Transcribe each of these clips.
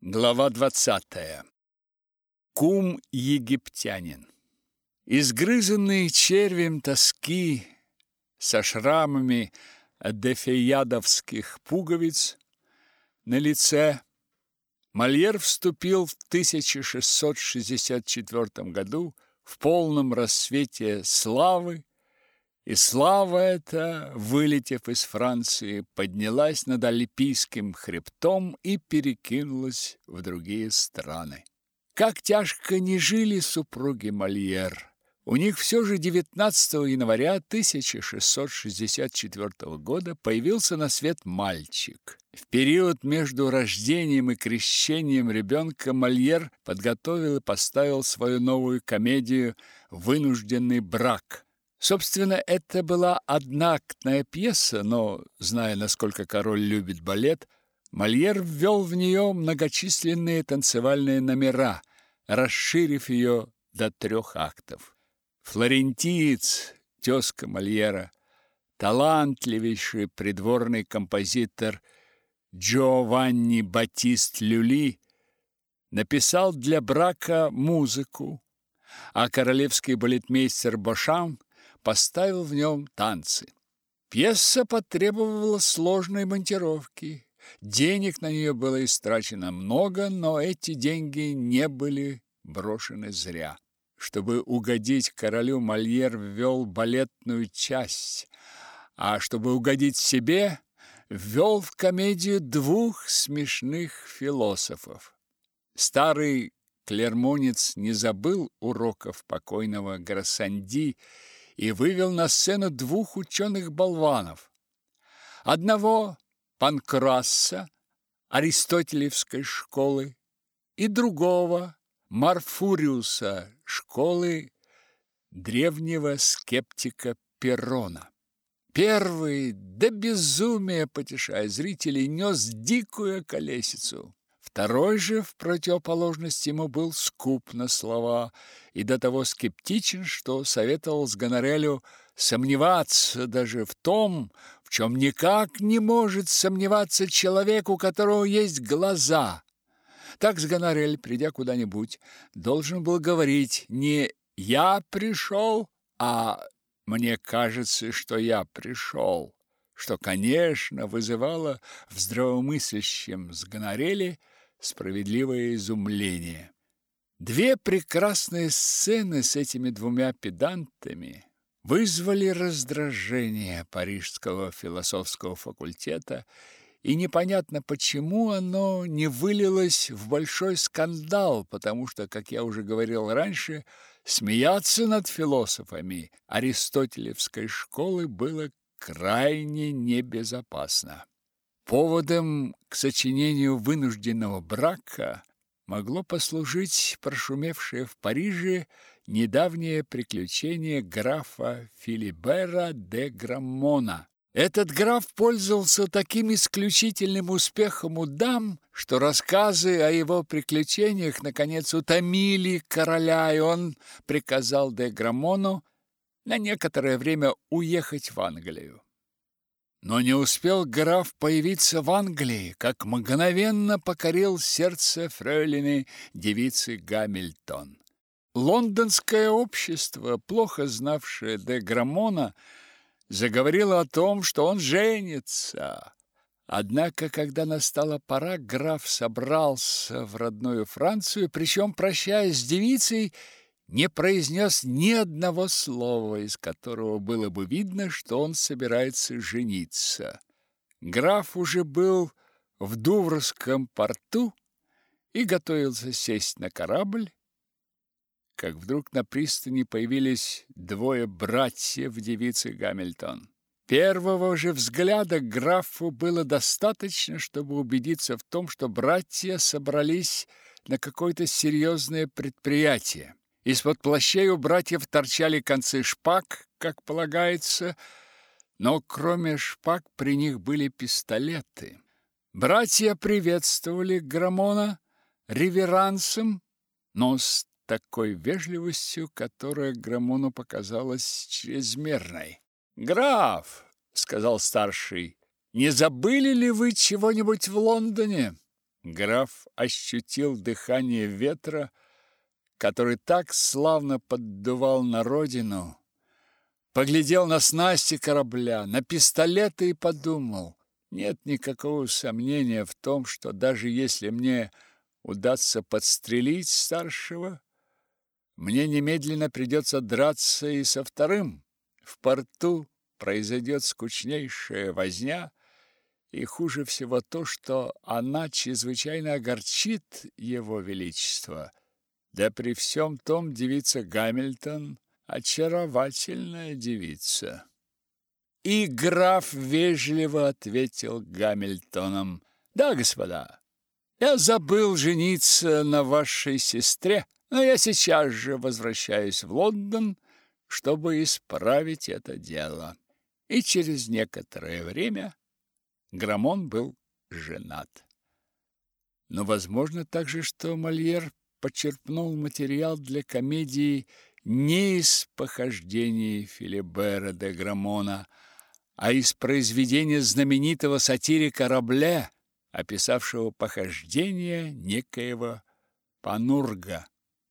Глава двадцатая. Кум египтянин. Изгрызенный червем тоски со шрамами дефеядовских пуговиц на лице Мольер вступил в 1664 году в полном рассвете славы и слава эта, вылетев из Франции, поднялась над Альпийским хребтом и перекинулась в другие страны. Как тяжко не жили супруги Мольер. У них все же 19 января 1664 года появился на свет мальчик. В период между рождением и крещением ребенка Мольер подготовил и поставил свою новую комедию «Вынужденный брак», Собственно, это была одноактная пьеса, но, зная, насколько король любит балет, Мольер ввел в нее многочисленные танцевальные номера, расширив ее до трех актов. Флорентиец, тезка Мольера, талантливейший придворный композитор Джованни Батист Люли написал для брака музыку, а королевский балетмейстер Бошан поставил в нем танцы. Пьеса потребовала сложной монтировки. Денег на нее было истрачено много, но эти деньги не были брошены зря. Чтобы угодить королю, Мольер ввел балетную часть, а чтобы угодить себе, ввел в комедию двух смешных философов. Старый клермонец не забыл уроков покойного Грассанди и вывел на сцену двух ученых-болванов. Одного Панкраса Аристотелевской школы и другого Марфуриуса школы древнего скептика Перрона. Первый до безумия, потешая зрителей, нес дикую колесицу. Второй же, в противоположность ему, был скуп на слова и до того скептичен, что советовал с Гонорелю сомневаться даже в том, в чем никак не может сомневаться человек, у которого есть глаза. Так Сгонорель, придя куда-нибудь, должен был говорить не «я пришел», а «мне кажется, что я пришел», что, конечно, вызывало в здравомыслящем Сгонореле справедливое изумление. Две прекрасные сцены с этими двумя педантами вызвали раздражение Парижского философского факультета, и непонятно почему оно не вылилось в большой скандал, потому что, как я уже говорил раньше, смеяться над философами аристотелевской школы было крайне небезопасно. Поводом к сочинению вынужденного брака могло послужить прошумевшее в Париже недавнее приключение графа Филибера де Граммона. Этот граф пользовался таким исключительным успехом у дам, что рассказы о его приключениях наконец утомили короля, и он приказал де Граммону на некоторое время уехать в Англию. Но не успел граф появиться в Англии, как мгновенно покорил сердце фрейлины девицы Гамильтон. Лондонское общество, плохо знавшее де Граммона, заговорило о том, что он женится. Однако, когда настала пора, граф собрался в родную Францию, причем, прощаясь с девицей, не произнес ни одного слова, из которого было бы видно, что он собирается жениться. Граф уже был в Дуврском порту и готовился сесть на корабль, как вдруг на пристани появились двое братьев девицы Гамильтон. Первого же взгляда графу было достаточно, чтобы убедиться в том, что братья собрались на какое-то серьезное предприятие. Из-под плащей у братьев торчали концы шпаг, как полагается, но кроме шпаг при них были пистолеты. Братья приветствовали Грамона реверансом, но с такой вежливостью, которая Грамону показалась чрезмерной. «Граф!» — сказал старший. «Не забыли ли вы чего-нибудь в Лондоне?» граф ощутил дыхание ветра, который так славно поддувал на родину, поглядел на снасти корабля, на пистолеты и подумал, нет никакого сомнения в том, что даже если мне удастся подстрелить старшего, мне немедленно придется драться и со вторым. В порту произойдет скучнейшая возня, и хуже всего то, что она чрезвычайно огорчит его величество. Да при всем том девица Гамильтон – очаровательная девица. И граф вежливо ответил Гамильтоном. «Да, господа, я забыл жениться на вашей сестре, но я сейчас же возвращаюсь в Лондон, чтобы исправить это дело». И через некоторое время Грамон был женат. Но возможно также, что Мольер почерпнул материал для комедии не из похождений Филибера де Грамона, а из произведения знаменитого сатирика Рабле, описавшего похождения некоего Панурга.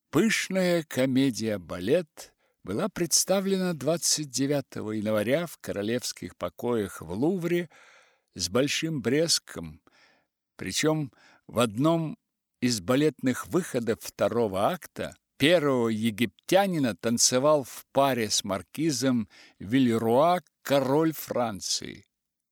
Пышная комедия-балет была представлена 29 января в королевских покоях в Лувре с большим бреском, причем в одном из балетных выходов второго акта первого египтянина танцевал в паре с маркизом Вильруа король Франции.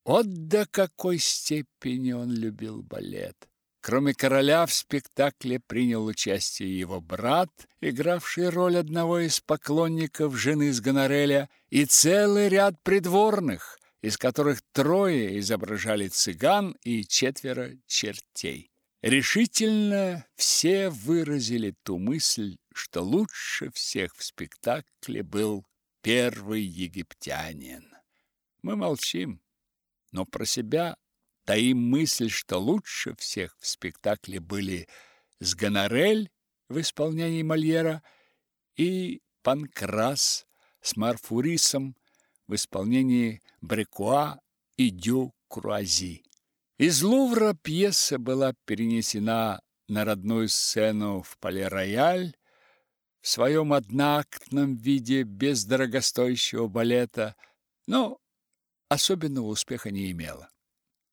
Вот до какой степени он любил балет. Кроме короля в спектакле принял участие его брат, игравший роль одного из поклонников жены с Гонореля, и целый ряд придворных, из которых трое изображали цыган и четверо чертей. Решительно все выразили ту мысль, что лучше всех в спектакле был первый египтянин. Мы молчим, но про себя таим мысль, что лучше всех в спектакле были Сгонорель в исполнении Мольера и Панкрас с Марфурисом в исполнении Брекуа и Дю Круази. Из Лувра пьеса была перенесена на родную сцену в Пале-Рояль в своем одноактном виде без дорогостоящего балета, но особенного успеха не имела.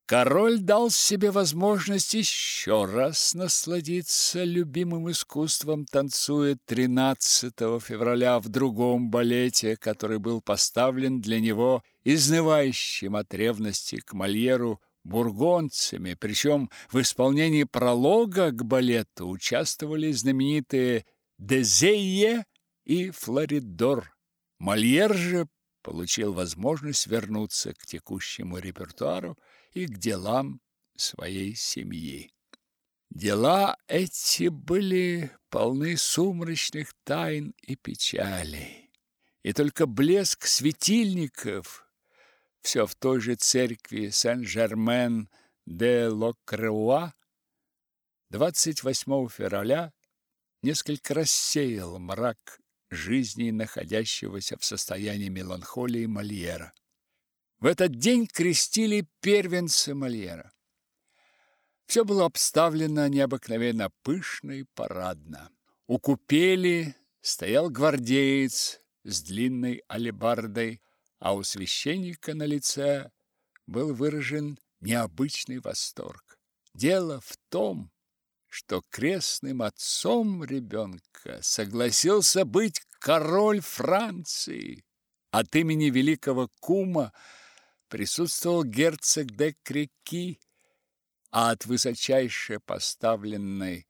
Король дал себе возможность еще раз насладиться любимым искусством, танцуя 13 февраля в другом балете, который был поставлен для него изнывающим от ревности к Мольеру бургонцами, причем в исполнении пролога к балету участвовали знаменитые Дезейе и Флоридор. Мольер же получил возможность вернуться к текущему репертуару и к делам своей семьи. Дела эти были полны сумрачных тайн и печалей, и только блеск светильников все в той же церкви Сен-Жермен-де-Локреуа 28 февраля несколько рассеял мрак жизни находящегося в состоянии меланхолии Мольера. В этот день крестили первенца Мольера. Все было обставлено необыкновенно пышно и парадно. У купели стоял гвардеец с длинной алебардой, а у священника на лице был выражен необычный восторг. Дело в том, что крестным отцом ребенка согласился быть король Франции. От имени великого кума присутствовал герцог де Креки, а от высочайше поставленной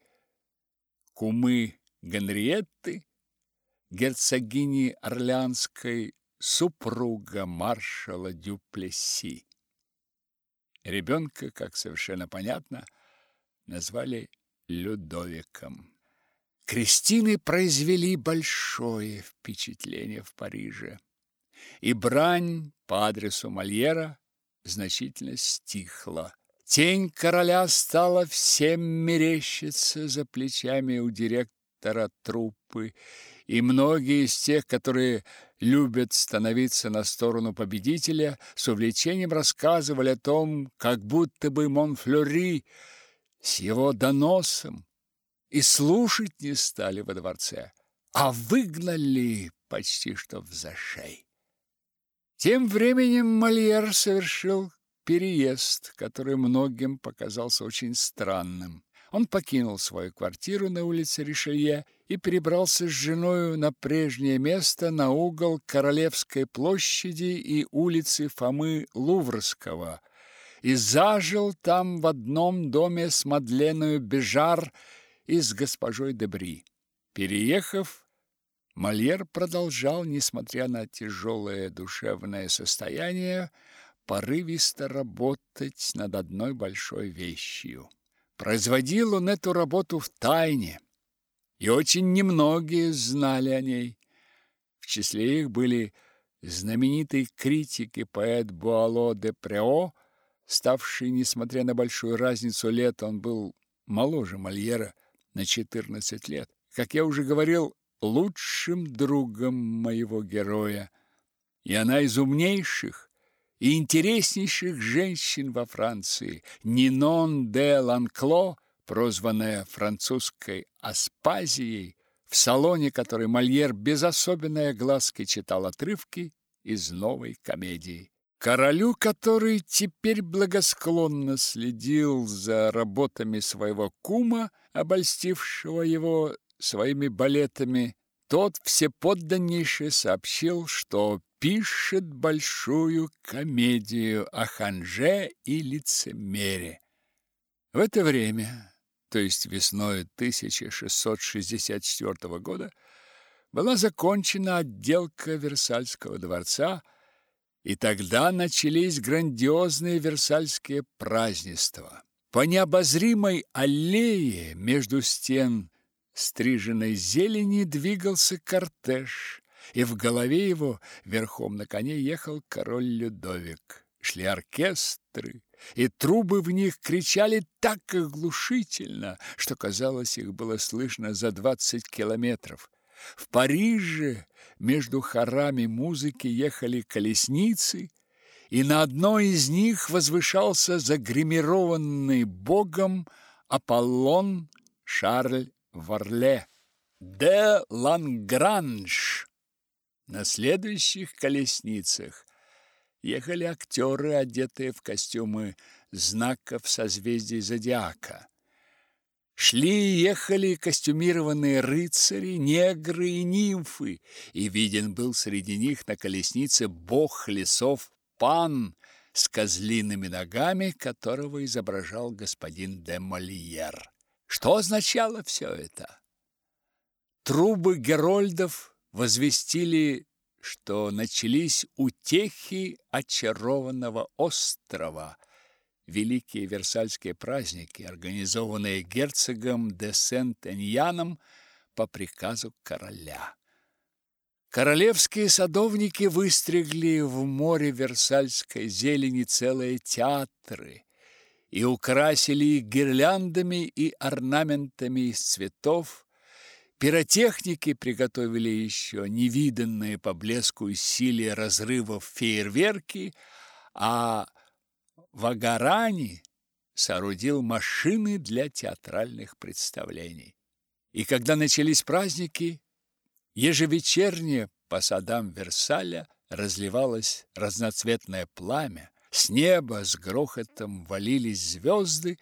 кумы Генриетты, герцогини Орлеанской супруга маршала Дюплесси. Ребенка, как совершенно понятно, назвали Людовиком. Кристины произвели большое впечатление в Париже, и брань по адресу Мольера значительно стихла. Тень короля стала всем мерещиться за плечами у директора труппы, и многие из тех, которые любят становиться на сторону победителя, с увлечением рассказывали о том, как будто бы Монфлёри с его доносом и слушать не стали во дворце, а выгнали почти что в зашей. Тем временем Мольер совершил переезд, который многим показался очень странным. Он покинул свою квартиру на улице Ришелье и перебрался с женой на прежнее место на угол Королевской площади и улицы Фомы Луврского и зажил там в одном доме с Мадленою Бежар и с госпожой Дебри. Переехав, Мольер продолжал, несмотря на тяжелое душевное состояние, порывисто работать над одной большой вещью. Производил он эту работу в тайне, и очень немногие знали о ней. В числе их были знаменитый критик и поэт Буало де Прео, ставший, несмотря на большую разницу лет, он был моложе Мольера на 14 лет. Как я уже говорил, лучшим другом моего героя. И она из умнейших и интереснейших женщин во Франции, Нинон де Ланкло, прозванная французской Аспазией, в салоне которой Мольер без особенной огласки читал отрывки из новой комедии. Королю, который теперь благосклонно следил за работами своего кума, обольстившего его своими балетами, тот всеподданнейше сообщил, что пишет большую комедию о ханже и лицемере. В это время, то есть весной 1664 года, была закончена отделка Версальского дворца, и тогда начались грандиозные Версальские празднества. По необозримой аллее между стен стриженной зелени двигался кортеж, и в голове его верхом на коне ехал король Людовик. Шли оркестры, и трубы в них кричали так оглушительно, что, казалось, их было слышно за двадцать километров. В Париже между хорами музыки ехали колесницы, и на одной из них возвышался загримированный богом Аполлон Шарль Варле де Лангранж. На следующих колесницах ехали актеры, одетые в костюмы знаков созвездий зодиака. Шли и ехали костюмированные рыцари, негры и нимфы, и виден был среди них на колеснице бог лесов Пан с козлиными ногами, которого изображал господин де Мольер. Что означало все это? Трубы герольдов возвестили, что начались утехи очарованного острова, великие Версальские праздники, организованные герцогом де Сент-Эньяном по приказу короля. Королевские садовники выстригли в море Версальской зелени целые театры и украсили их гирляндами и орнаментами из цветов, Пиротехники приготовили еще невиданные по блеску и силе разрывов фейерверки, а Вагарани соорудил машины для театральных представлений. И когда начались праздники, ежевечерне по садам Версаля разливалось разноцветное пламя, с неба с грохотом валились звезды,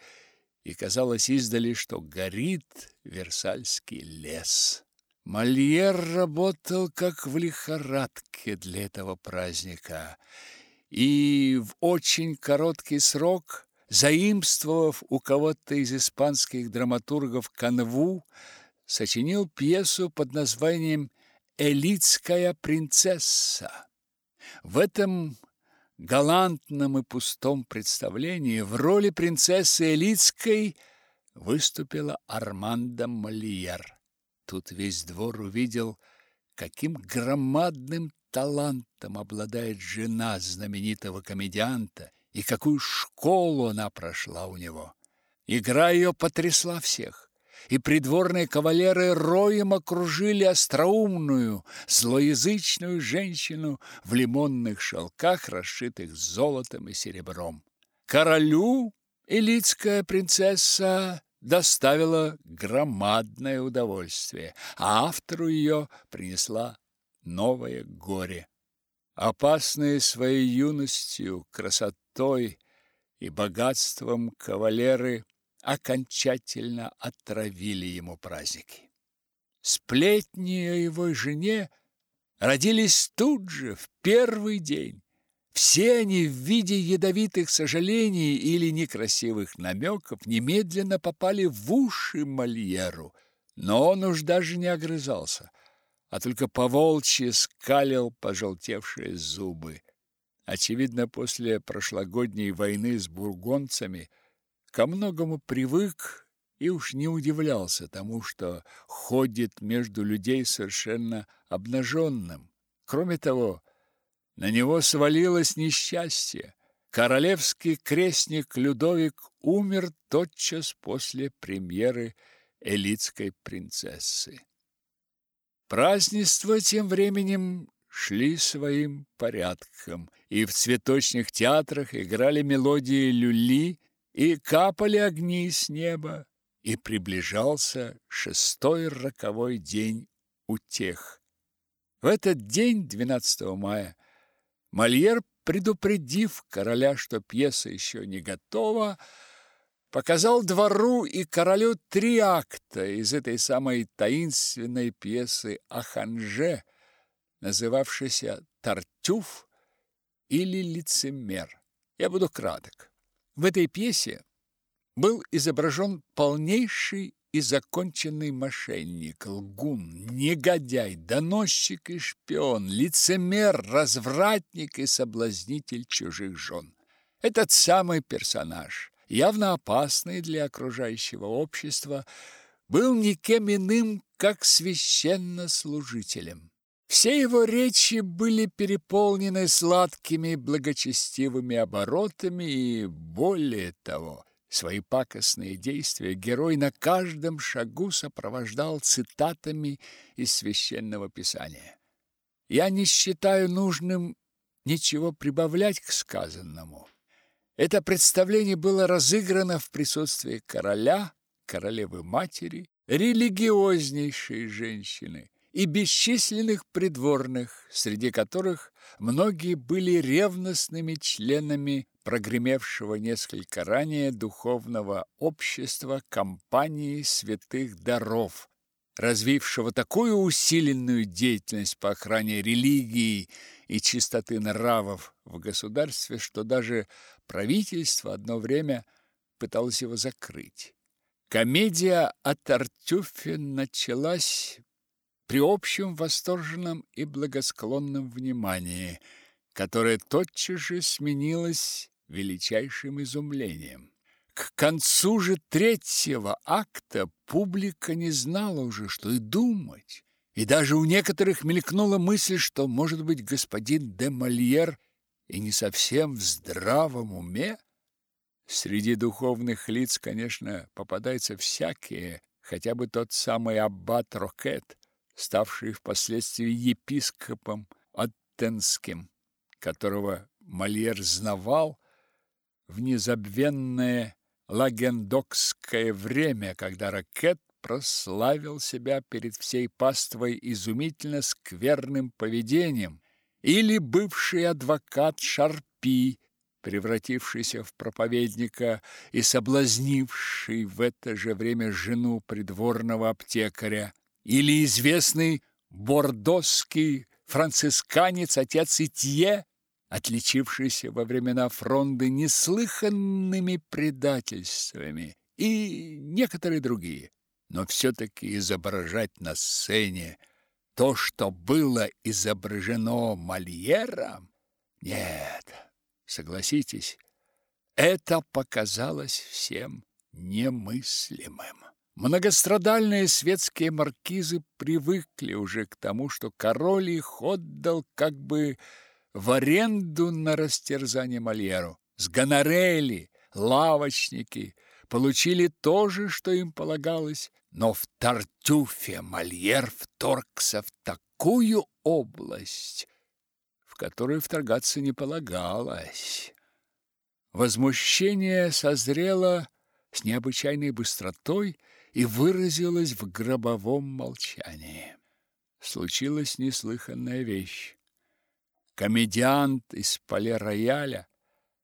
и казалось издали, что горит Версальский лес. Мольер работал как в лихорадке для этого праздника, и в очень короткий срок, заимствовав у кого-то из испанских драматургов канву, сочинил пьесу под названием «Элитская принцесса». В этом галантном и пустом представлении в роли принцессы Элитской выступила Армандо Мольер. Тут весь двор увидел, каким громадным талантом обладает жена знаменитого комедианта и какую школу она прошла у него. Игра ее потрясла всех и придворные кавалеры роем окружили остроумную, злоязычную женщину в лимонных шелках, расшитых золотом и серебром. Королю Элитская принцесса доставила громадное удовольствие, а автору ее принесла новое горе. Опасные своей юностью, красотой и богатством кавалеры окончательно отравили ему праздники. Сплетни о его жене родились тут же, в первый день. Все они в виде ядовитых сожалений или некрасивых намеков немедленно попали в уши Мольеру, но он уж даже не огрызался, а только поволчьи скалил пожелтевшие зубы. Очевидно, после прошлогодней войны с бургонцами ко многому привык и уж не удивлялся тому, что ходит между людей совершенно обнаженным. Кроме того, на него свалилось несчастье. Королевский крестник Людовик умер тотчас после премьеры элитской принцессы. Празднества тем временем шли своим порядком, и в цветочных театрах играли мелодии люли и капали огни с неба и приближался шестой роковой день утех. В этот день, 12 мая, Мольер, предупредив короля, что пьеса еще не готова, показал двору и королю три акта из этой самой таинственной пьесы о ханже, называвшейся «Тартюф» или «Лицемер». Я буду краток. В этой пьесе был изображен полнейший и законченный мошенник, лгун, негодяй, доносчик и шпион, лицемер, развратник и соблазнитель чужих жен. Этот самый персонаж, явно опасный для окружающего общества, был никем иным, как священнослужителем. Все его речи были переполнены сладкими благочестивыми оборотами и, более того, Свои пакостные действия герой на каждом шагу сопровождал цитатами из священного писания. Я не считаю нужным ничего прибавлять к сказанному. Это представление было разыграно в присутствии короля, королевы-матери, религиознейшей женщины и бесчисленных придворных, среди которых многие были ревностными членами прогремевшего несколько ранее духовного общества компании святых даров, развившего такую усиленную деятельность по охране религии и чистоты нравов в государстве, что даже правительство одно время пыталось его закрыть. Комедия о Тартюфе началась при общем восторженном и благосклонном внимании, которое тотчас же сменилось величайшим изумлением. К концу же третьего акта публика не знала уже, что и думать. И даже у некоторых мелькнула мысль, что, может быть, господин де Мольер и не совсем в здравом уме. Среди духовных лиц, конечно, попадаются всякие, хотя бы тот самый аббат Рокет, ставший впоследствии епископом Оттенским, которого Мольер знавал в незабвенное лагендокское время, когда Ракет прославил себя перед всей паствой изумительно скверным поведением, или бывший адвокат Шарпи, превратившийся в проповедника и соблазнивший в это же время жену придворного аптекаря, или известный бордосский францисканец отец Итье, отличившийся во времена фронды неслыханными предательствами, и некоторые другие. Но все-таки изображать на сцене то, что было изображено Мольером, нет, согласитесь, это показалось всем немыслимым. Многострадальные светские маркизы привыкли уже к тому, что король их отдал как бы в аренду на растерзание Мольеру. С гонорели, лавочники получили то же, что им полагалось, но в Тартюфе Мольер вторгся в такую область, в которую вторгаться не полагалось. Возмущение созрело с необычайной быстротой и выразилось в гробовом молчании. Случилась неслыханная вещь. Комедиант из поля-рояля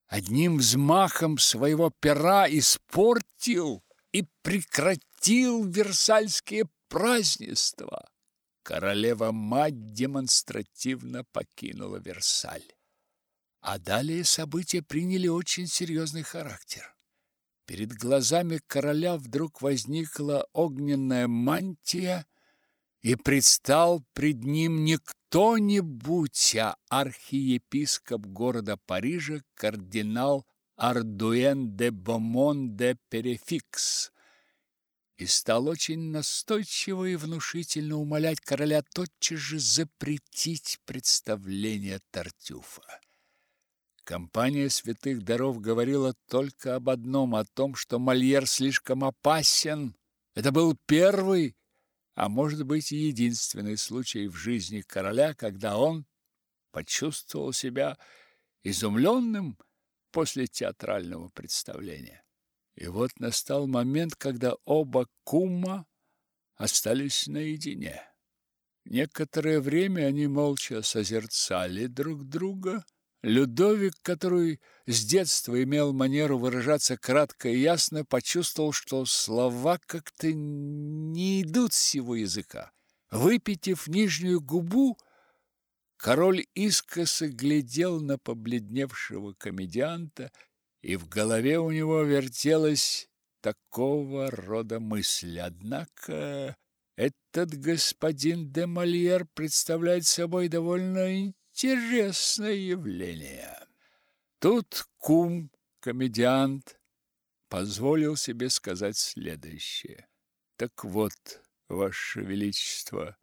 одним взмахом своего пера испортил и прекратил Версальские празднества. Королева-мать демонстративно покинула Версаль. А далее события приняли очень серьезный характер. Перед глазами короля вдруг возникла огненная мантия, и предстал пред ним не кто-нибудь, а архиепископ города Парижа, кардинал Ардуэн де Бомон де Перефикс, и стал очень настойчиво и внушительно умолять короля тотчас же запретить представление Тартюфа. Компания святых даров говорила только об одном, о том, что Мольер слишком опасен. Это был первый, а может быть и единственный случай в жизни короля, когда он почувствовал себя изумленным после театрального представления. И вот настал момент, когда оба кума остались наедине. Некоторое время они молча созерцали друг друга, Людовик, который с детства имел манеру выражаться кратко и ясно, почувствовал, что слова как-то не идут с его языка. Выпитив нижнюю губу, король искоса глядел на побледневшего комедианта, и в голове у него вертелась такого рода мысль. Однако этот господин де Мольер представляет собой довольно интересное явление. Тут кум, комедиант, позволил себе сказать следующее. Так вот, ваше величество,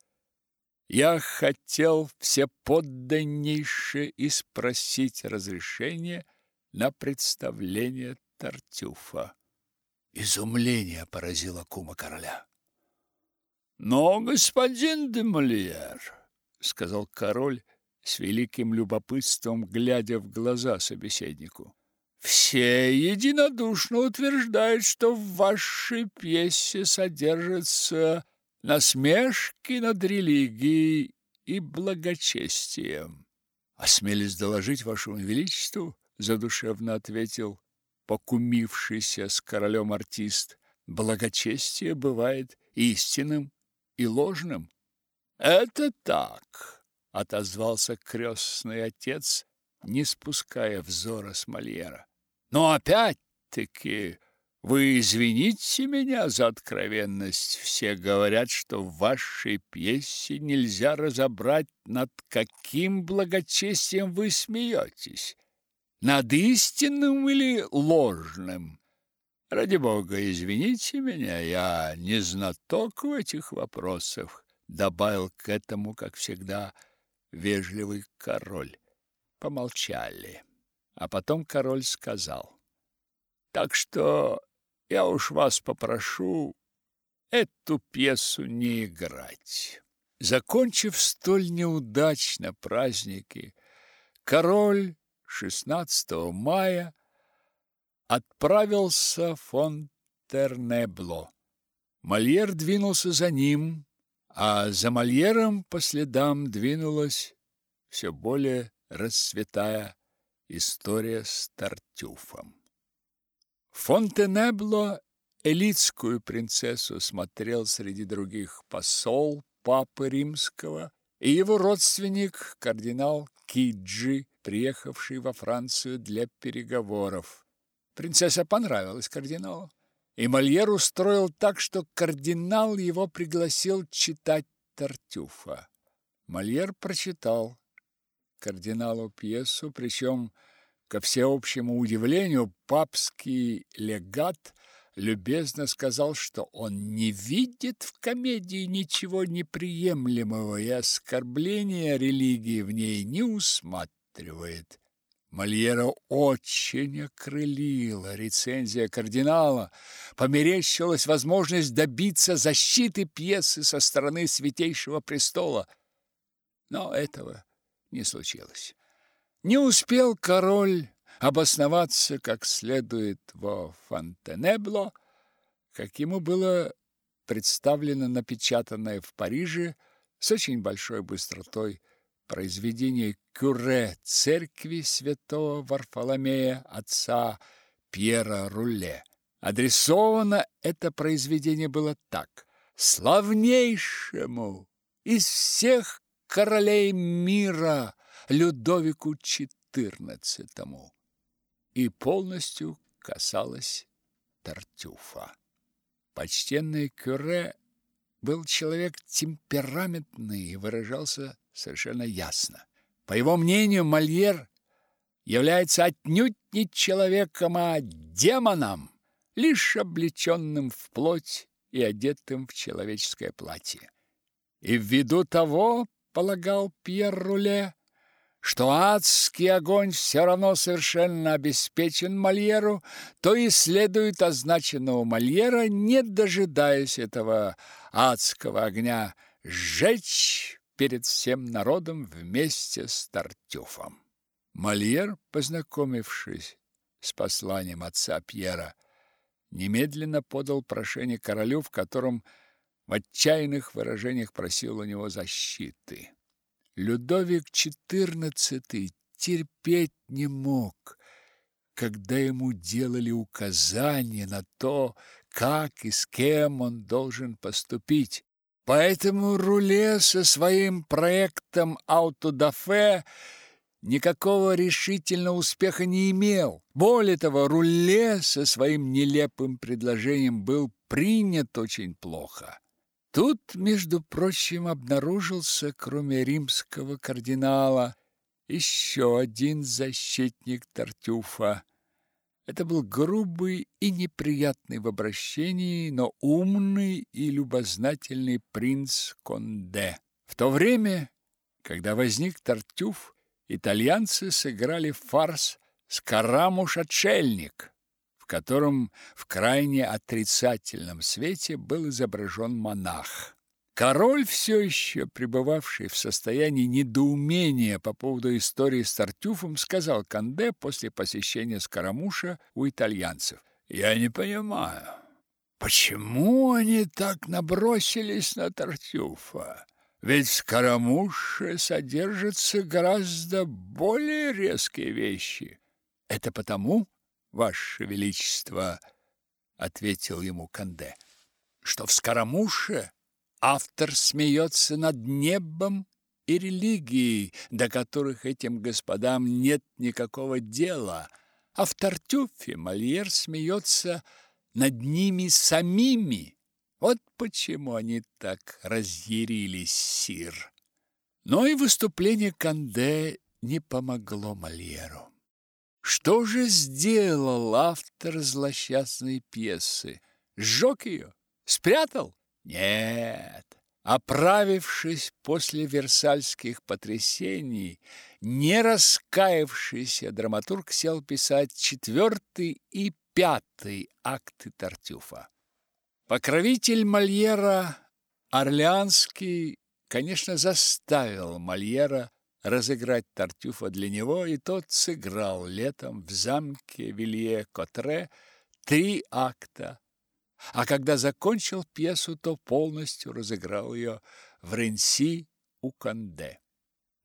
я хотел все подданнейше и спросить разрешение на представление Тартюфа. Изумление поразило кума короля. «Но, господин де Мольер, — сказал король, с великим любопытством глядя в глаза собеседнику. Все единодушно утверждают, что в вашей пьесе содержатся насмешки над религией и благочестием. Осмелюсь доложить вашему величеству, задушевно ответил покумившийся с королем артист. Благочестие бывает истинным и ложным. Это так, отозвался крестный отец, не спуская взора с Мольера. Но опять-таки вы извините меня за откровенность. Все говорят, что в вашей пьесе нельзя разобрать, над каким благочестием вы смеетесь. Над истинным или ложным? Ради бога, извините меня, я не знаток в этих вопросах, добавил к этому, как всегда, вежливый король. Помолчали. А потом король сказал: "Так что я уж вас попрошу эту пьесу не играть". Закончив столь неудачно праздники, король 16 мая отправился в Фонтернебло. Мольер двинулся за ним, а за Мольером по следам двинулась все более расцветая история с Тартюфом. Фонтенебло элитскую принцессу смотрел среди других посол папы римского и его родственник кардинал Киджи, приехавший во Францию для переговоров. Принцесса понравилась кардиналу. И Мольер устроил так, что кардинал его пригласил читать Тартюфа. Мольер прочитал кардиналу пьесу, причем, ко всеобщему удивлению, папский легат любезно сказал, что он не видит в комедии ничего неприемлемого и оскорбления религии в ней не усматривает. Мольера очень окрылила рецензия кардинала, померещилась возможность добиться защиты пьесы со стороны Святейшего престола. Но этого не случилось. Не успел король обосноваться как следует во Фонтенебло, как ему было представлено напечатанное в Париже с очень большой быстротой произведение Кюре церкви святого Варфоломея отца Пьера Руле. Адресовано это произведение было так: славнейшему из всех королей мира Людовику XIV и полностью касалось Тартюфа. Почтенный Кюре был человек темпераментный и выражался совершенно ясно. По его мнению, Мольер является отнюдь не человеком, а демоном, лишь облеченным в плоть и одетым в человеческое платье. И ввиду того, полагал Пьер Руле, что адский огонь все равно совершенно обеспечен Мольеру, то и следует означенного Мольера, не дожидаясь этого адского огня, сжечь перед всем народом вместе с Тартюфом. Мольер, познакомившись с посланием отца Пьера, немедленно подал прошение королю, в котором в отчаянных выражениях просил у него защиты. Людовик XIV терпеть не мог, когда ему делали указания на то, как и с кем он должен поступить. Поэтому Руле со своим проектом «Аутодафе» никакого решительного успеха не имел. Более того, Руле со своим нелепым предложением был принят очень плохо. Тут, между прочим, обнаружился, кроме римского кардинала, еще один защитник Тартюфа. Это был грубый и неприятный в обращении, но умный и любознательный принц Конде. В то время, когда возник Тартюф, итальянцы сыграли фарс «Скарамуш-отшельник», в котором в крайне отрицательном свете был изображен монах. Король, все еще пребывавший в состоянии недоумения по поводу истории с Тартюфом, сказал Канде после посещения Скоромуша у итальянцев. «Я не понимаю, почему они так набросились на Тартюфа? Ведь в Скоромуше содержатся гораздо более резкие вещи. Это потому, ваше величество, ответил ему Канде, что в Скоромуше автор смеется над небом и религией, до которых этим господам нет никакого дела, а в Тартюфе Мольер смеется над ними самими. Вот почему они так разъярились, сир. Но и выступление Канде не помогло Мольеру. Что же сделал автор злосчастной пьесы? Сжег ее? Спрятал? Нет. Оправившись после версальских потрясений, не раскаявшийся драматург сел писать четвертый и пятый акты Тартюфа. Покровитель Мольера, Орлеанский, конечно, заставил Мольера разыграть Тартюфа для него, и тот сыграл летом в замке Вилье-Котре три акта. А когда закончил пьесу, то полностью разыграл ее в Ренси у Канде.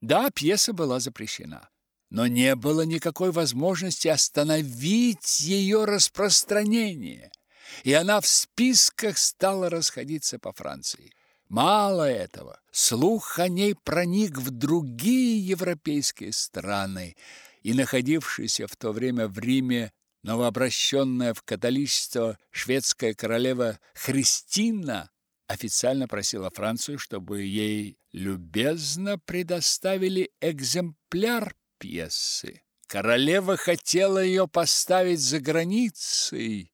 Да, пьеса была запрещена, но не было никакой возможности остановить ее распространение, и она в списках стала расходиться по Франции. Мало этого, слух о ней проник в другие европейские страны, и находившаяся в то время в Риме новообращенная в католичество шведская королева Христина официально просила Францию, чтобы ей любезно предоставили экземпляр пьесы. Королева хотела ее поставить за границей.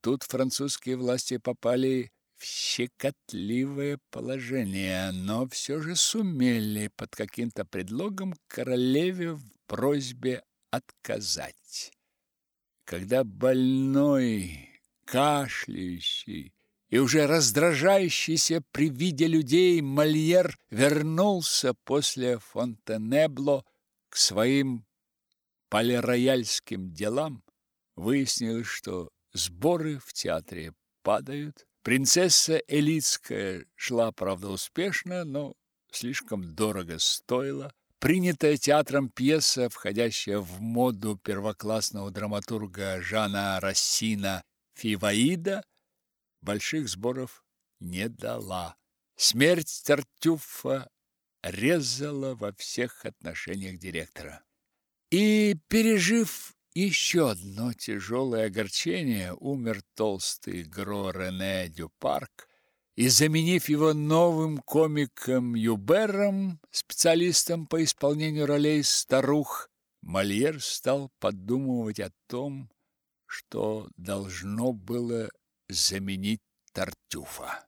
Тут французские власти попали в щекотливое положение, но все же сумели под каким-то предлогом королеве в просьбе отказать. Когда больной, кашляющий и уже раздражающийся при виде людей Мольер вернулся после Фонтенебло к своим полирояльским делам, выяснилось, что сборы в театре падают. Принцесса Элитская шла, правда, успешно, но слишком дорого стоила. Принятая театром пьеса, входящая в моду первоклассного драматурга Жана Рассина «Фиваида», больших сборов не дала. Смерть Тартюфа резала во всех отношениях директора. И, пережив еще одно тяжелое огорчение, умер толстый Гро Рене Дюпарк, и, заменив его новым комиком Юбером, специалистом по исполнению ролей старух, Мольер стал подумывать о том, что должно было заменить Тартюфа.